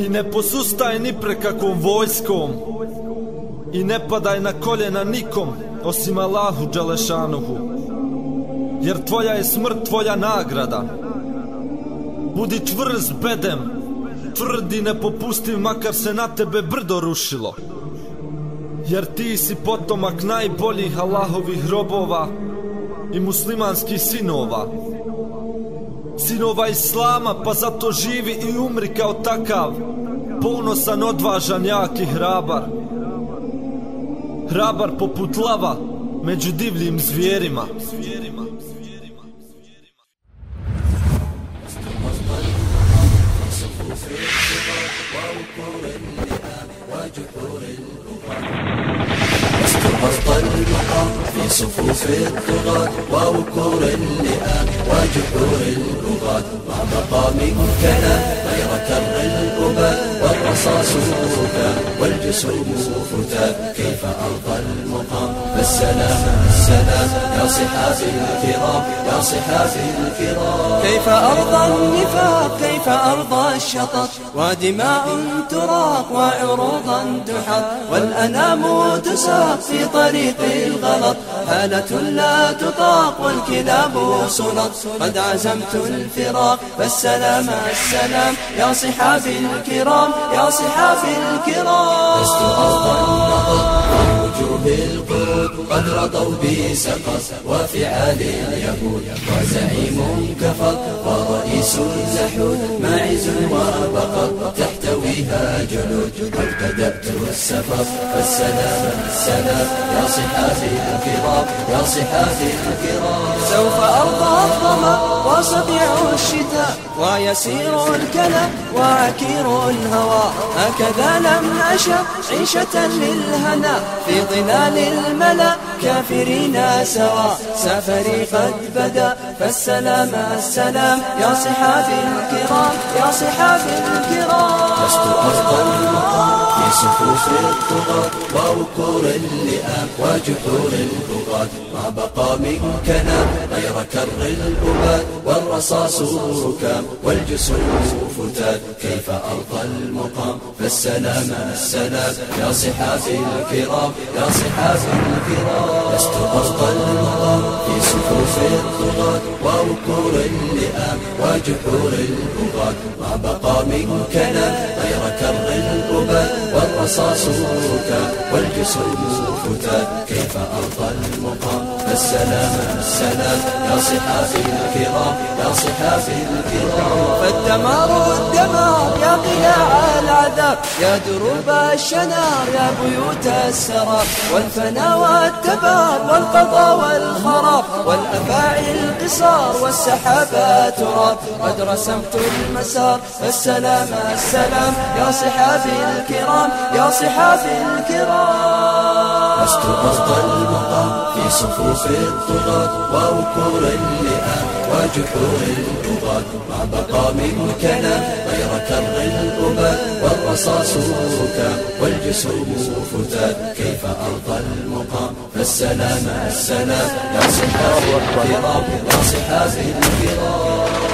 I ne posustaj ni prekakvom vojskom. I ne padaj na koljena nikom Osim Allahu Đelešanuhu. Jer tvoja je smrt tvoja nagrada. Budi čvrz bedem. Tvrdi nepopustiv makar se na tebe brdo rušilo. Jer ti si potomak najboljih Allahovih robova I muslimanskih sinova. Sinova Islama pa zato živi i umri kao takav. Ponosan, odvažan, jak i hrabar. Hrabar poput lava među divljim zvijerima في صفوف الطغاة ووكور اللئام وجحور البغاة مع مقام كان فتا كيف أرضى المقام فالسلام السلام يا الكرام يا الكرام كيف أرضى النفاق كيف أرضى الشطط؟ ودماء تراق وعروضا تحط والأنام تساق في طريق الغلط. حالة لا تطاق والكلاب سلط قد عزمت الفراق فالسلام السلام. يا صحابي الكرام يا صحابي الكرام. لست النظر وجوه القرود قد رضوا بسقط وفعال اليهود وزعيم كفر. ورئيس زحود ماعز وبقر تحتويها جلود قد بدأت السفر فالسلام السلام. يا صحابي الكرام. يا صحابي الكرام. سوف أرضى الظما وصبيع الشتاء ويسير الكلى وعكير الهوى. هكذا لم أشب عيشة للهنا في ظلال الملا كافرين سوا. سفري قد بدا فالسلام السلام. يا صحابي الكرام يا صحابي الكرام. لست أرضى المقام. صفوف الطغاة ووكور اللئام وجحور البغاة ما بقى من كلام غير كر الأباد والرصاص ركام والجسوم فتات كيف أرضى المقام فالسلام السلام يا صحافي الكرام يا صحافي الكرام لست أرضى المقام في صفوف الطغاة ووكور اللئام وجحور البغاة ما بقى من كلام غير كر الأباد والرصاص ركام والجسوم فتات كيف أرضى المقام فالسلام السلام يا صحافي الكرام يا صحافي الكرام. فالدمار الدمار يا قلاع العذاب يا دروب الشنار يا بيوت السراب. والفنا والتباب والقضاء والخراب والأفاعي القصار والسحابات تراب. قد رسمت المسار فالسلام السلام يا صحابي الكرام. يا صحابي الكرام. لست أرضى المقام في صفوف الطغاة ووكور اللئام وجحور البغاة ما بقى من غير كر الأباد والرصاص ركام والجسوم فتات كيف أرضى المقام؟ فالسلام السلام. يا صحابي الكرام يا صحابي الكرام.